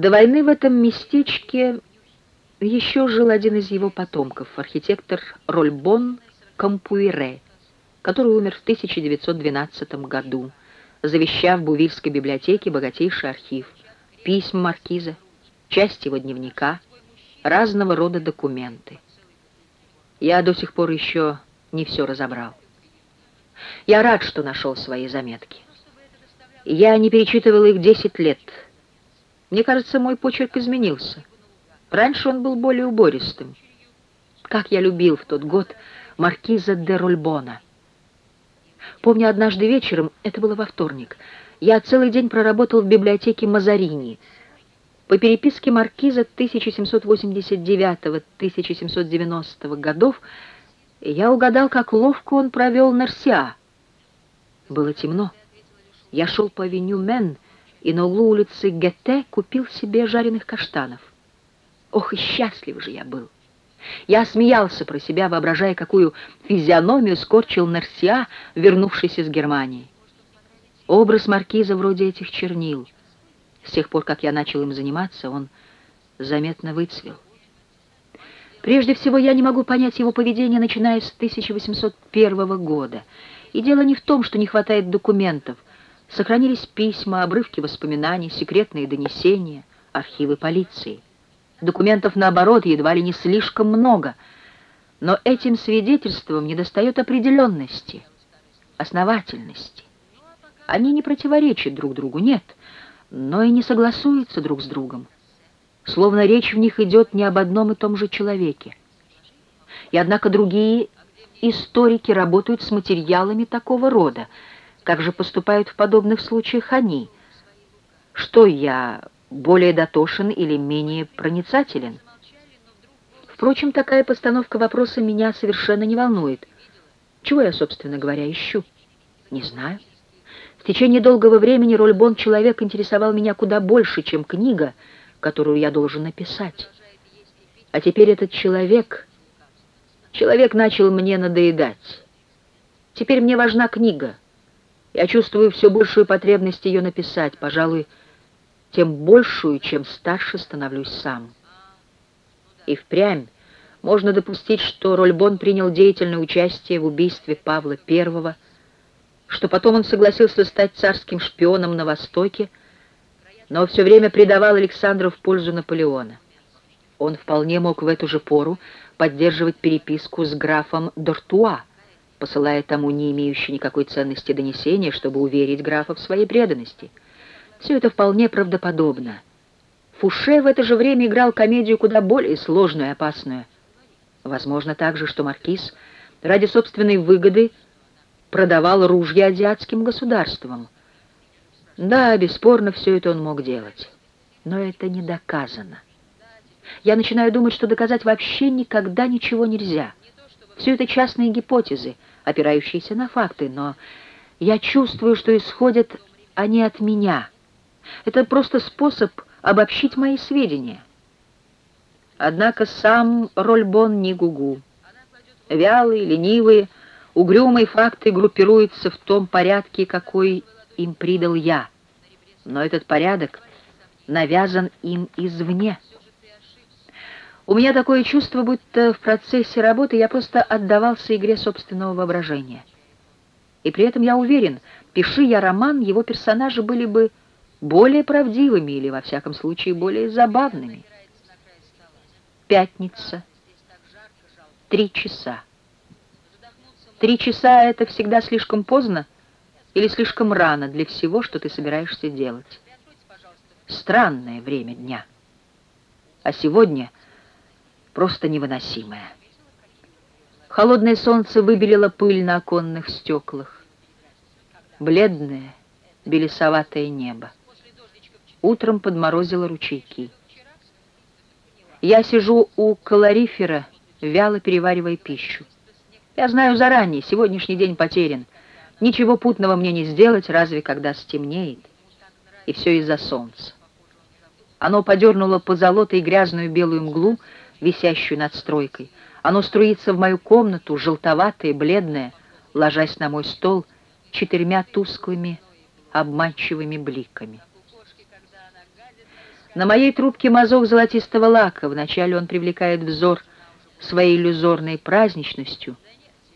До войны в этом местечке еще жил один из его потомков, архитектор Рольбон Кампуире, который умер в 1912 году, завещав Бувильской библиотеке богатейший архив, письма маркиза, часть его дневника, разного рода документы. Я до сих пор еще не все разобрал. Я рад, что нашел свои заметки. Я не перечитывал их 10 лет. Мне кажется, мой почерк изменился. Раньше он был более убористым. Как я любил в тот год маркиза де Рульбона. Помню, однажды вечером, это было во вторник, я целый день проработал в библиотеке Мазарини. По переписке маркиза 1789-1790 годов я угадал, как ловко он провел Нарсиа. Было темно. Я шел по авеню Мен и на углу улицы Гетте купил себе жареных каштанов. Ох, и счастлив же я был! Я смеялся про себя, воображая, какую физиономию скорчил Нарсиа, вернувшийся с Германии. Образ маркиза вроде этих чернил. С тех пор, как я начал им заниматься, он заметно выцвел. Прежде всего, я не могу понять его поведение, начиная с 1801 года. И дело не в том, что не хватает документов. Сохранились письма, обрывки воспоминаний, секретные донесения, архивы полиции. Документов, наоборот, едва ли не слишком много. Но этим свидетельством недостает определенности, основательности. Они не противоречат друг другу, нет, но и не согласуются друг с другом. Словно речь в них идет не об одном и том же человеке. И однако другие историки работают с материалами такого рода. Как же поступают в подобных случаях они? Что я более дотошен или менее проницателен? Впрочем, такая постановка вопроса меня совершенно не волнует. Чего я, собственно говоря, ищу? Не знаю. В течение долгого времени роль Бон-человек интересовал меня куда больше, чем книга, которую я должен написать. А теперь этот человек... Человек начал мне надоедать. Теперь мне важна книга. Я чувствую все большую потребность ее написать, пожалуй, тем большую, чем старше становлюсь сам. И впрямь можно допустить, что Рольбон принял деятельное участие в убийстве Павла I, что потом он согласился стать царским шпионом на Востоке, но все время предавал Александра в пользу Наполеона. Он вполне мог в эту же пору поддерживать переписку с графом Дортуа, посылая тому не имеющие никакой ценности донесения, чтобы уверить графа в своей преданности — все это вполне правдоподобно. Фуше в это же время играл комедию куда более сложную и опасную. Возможно также, что маркиз ради собственной выгоды продавал ружья азиатским государствам. Да, бесспорно, все это он мог делать. Но это не доказано. Я начинаю думать, что доказать вообще никогда ничего нельзя. Все это частные гипотезы, опирающиеся на факты, но я чувствую, что исходят они от меня — это просто способ обобщить мои сведения. Однако сам Рольбон не гугу. Вялые, ленивые, угрюмые факты группируются в том порядке, какой им придал я. Но этот порядок навязан им извне. У меня такое чувство, будто в процессе работы я просто отдавался игре собственного воображения. И при этом я уверен, пиши я роман, его персонажи были бы более правдивыми или, во всяком случае, более забавными. Пятница. Три часа. Три часа — это всегда слишком поздно или слишком рано для всего, что ты собираешься делать. Странное время дня. А сегодня просто невыносимое. Холодное солнце выбелило пыль на оконных стеклах. Бледное, белесоватое небо. Утром подморозило ручейки. Я сижу у калорифера, вяло переваривая пищу. Я знаю заранее, сегодняшний день потерян. Ничего путного мне не сделать, разве когда стемнеет. И все из-за солнца. Оно подернуло по золотой грязную белую мглу, висящую над стройкой. Оно струится в мою комнату, желтоватое, бледное, ложась на мой стол четырьмя тусклыми, обманчивыми бликами. На моей трубке мазок золотистого лака. Вначале он привлекает взор своей иллюзорной праздничностью —